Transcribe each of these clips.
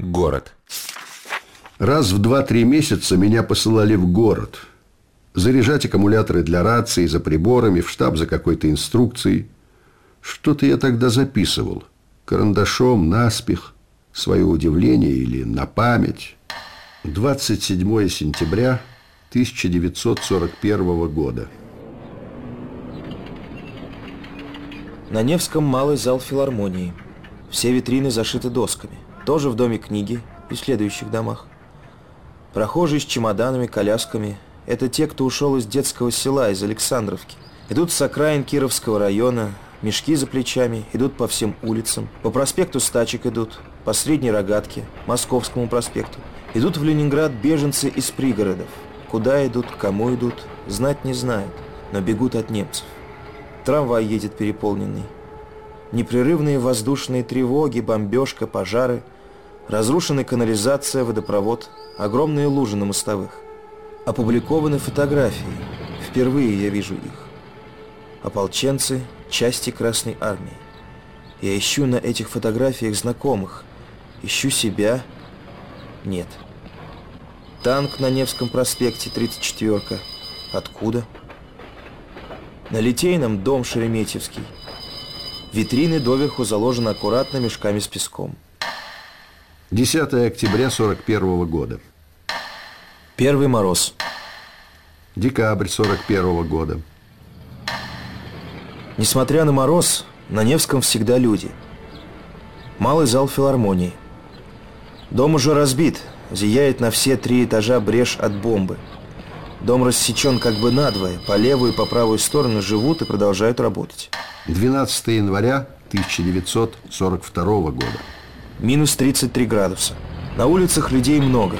Город. Раз в 2-3 месяца меня посылали в город. Заряжать аккумуляторы для рации, за приборами, в штаб за какой-то инструкцией. Что-то я тогда записывал. Карандашом, наспех, свое удивление или на память. 27 сентября 1941 года. На Невском малый зал филармонии. Все витрины зашиты досками. Тоже в доме книги и следующих домах. Прохожие с чемоданами, колясками. Это те, кто ушел из детского села, из Александровки. Идут с окраин Кировского района, мешки за плечами, идут по всем улицам. По проспекту Стачек идут, по Средней Рогатке, Московскому проспекту. Идут в Ленинград беженцы из пригородов. Куда идут, кому идут, знать не знают, но бегут от немцев. Трамвай едет переполненный. Непрерывные воздушные тревоги, бомбежка, пожары, разрушенная канализация, водопровод, огромные лужи на мостовых. Опубликованы фотографии. Впервые я вижу их. Ополченцы, части Красной Армии. Я ищу на этих фотографиях знакомых. Ищу себя. Нет. Танк на Невском проспекте, 34-ка. Откуда? На Литейном дом Шереметьевский. Витрины доверху заложены аккуратно мешками с песком. 10 октября 41 года. Первый мороз. Декабрь 41 года. Несмотря на мороз, на Невском всегда люди. Малый зал филармонии. Дом уже разбит, зияет на все три этажа брешь от бомбы – Дом рассечен как бы надвое. По левую и по правую сторону живут и продолжают работать. 12 января 1942 года. Минус 33 градуса. На улицах людей много.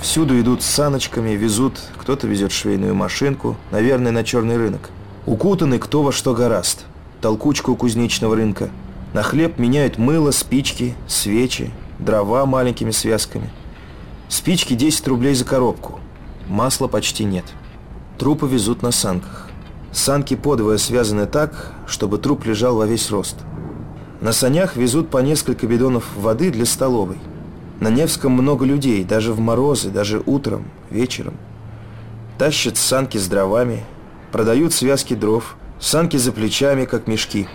Всюду идут с саночками, везут, кто-то везет швейную машинку, наверное, на черный рынок. Укутаны кто во что гораст. Толкучка у кузнечного рынка. На хлеб меняют мыло, спички, свечи, дрова маленькими связками. Спички 10 рублей за коробку. Масла почти нет. Трупы везут на санках. Санки подвое связаны так, чтобы труп лежал во весь рост. На санях везут по несколько бидонов воды для столовой. На Невском много людей, даже в морозы, даже утром, вечером. Тащат санки с дровами, продают связки дров, санки за плечами, как мешки.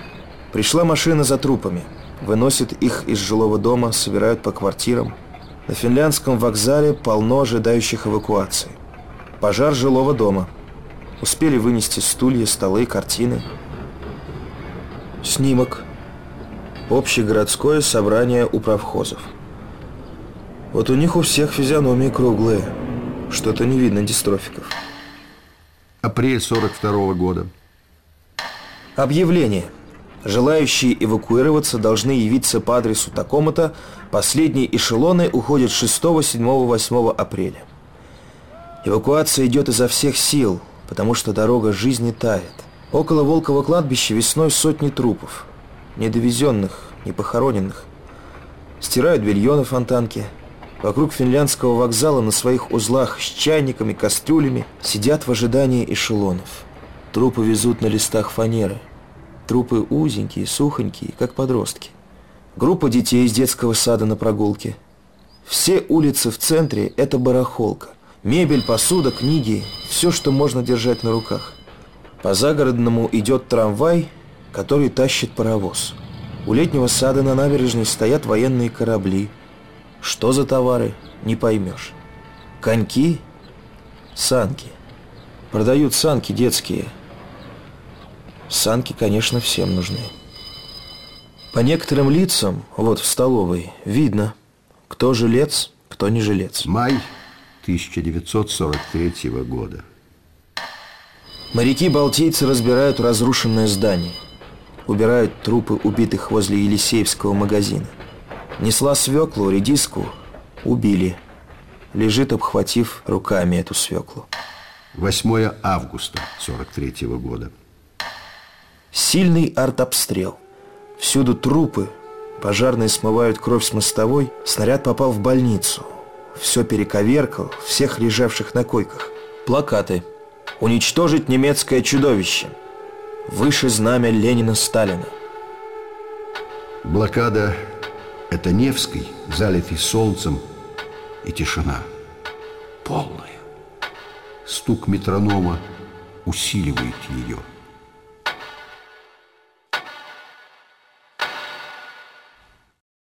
Пришла машина за трупами, выносят их из жилого дома, собирают по квартирам. На финляндском вокзале полно ожидающих эвакуации. Пожар жилого дома. Успели вынести стулья, столы, картины. Снимок. Общегородское собрание управхозов. Вот у них у всех физиономии круглые. Что-то не видно дистрофиков. Апрель 42 -го года. Объявление. Желающие эвакуироваться должны явиться по адресу такому-то. Последние эшелоны уходят 6, 7, 8 апреля. Эвакуация идет изо всех сил, потому что дорога жизни тает. Около Волкова кладбища весной сотни трупов. Недовезенных, непохороненных. Стирают белье на фонтанке. Вокруг финляндского вокзала на своих узлах с чайниками, кастрюлями сидят в ожидании эшелонов. Трупы везут на листах фанеры. Трупы узенькие, сухонькие, как подростки. Группа детей из детского сада на прогулке. Все улицы в центре – это барахолка. Мебель, посуда, книги, все, что можно держать на руках. По загородному идет трамвай, который тащит паровоз. У летнего сада на набережной стоят военные корабли. Что за товары, не поймешь. Коньки, санки. Продают санки детские. Санки, конечно, всем нужны. По некоторым лицам, вот в столовой, видно, кто жилец, кто не жилец. Май 1943 года. Моряки-балтийцы разбирают разрушенное здание. Убирают трупы убитых возле Елисеевского магазина. Несла свеклу, редиску. Убили. Лежит, обхватив руками эту свеклу. 8 августа 43 года. Сильный артобстрел. Всюду трупы. Пожарные смывают кровь с мостовой. Снаряд попал в больницу все перековеркал, всех лежавших на койках. Плакаты. Уничтожить немецкое чудовище. Выше знамя Ленина-Сталина. Блокада – Это Невский, залитый солнцем, и тишина. Полная. Стук метронома усиливает ее.